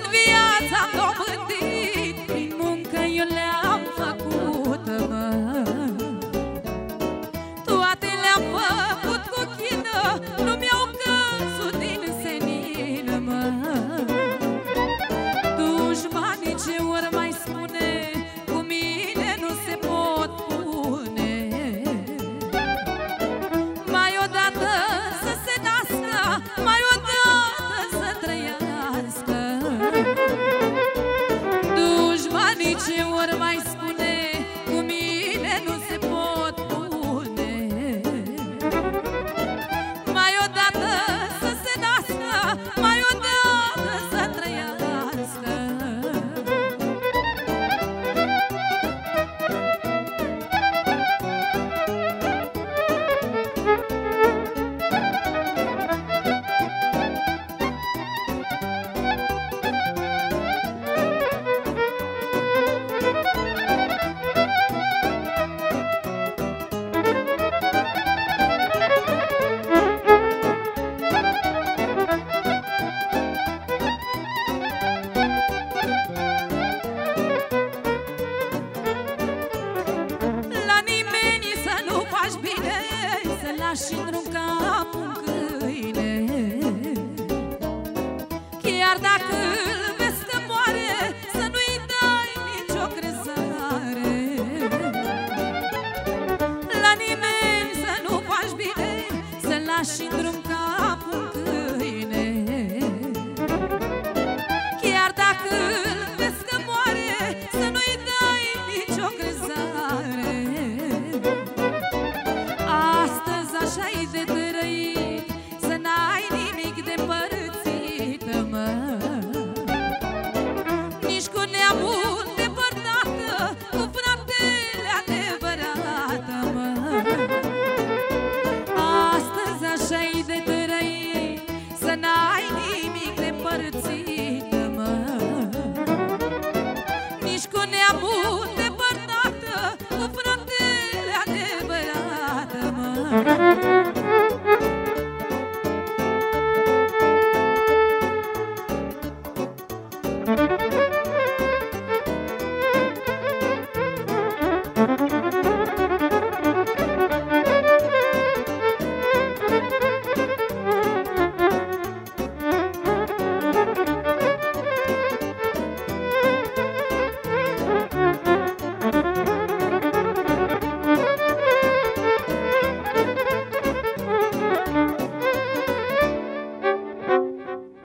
enviar. și într-un cap un câine. Chiar dacă îl vezi că moare Să nu-i dai nicio crezare. La nimeni să nu faci bine Să-l lași într-un bun depărtată, fratele adevărată, mă.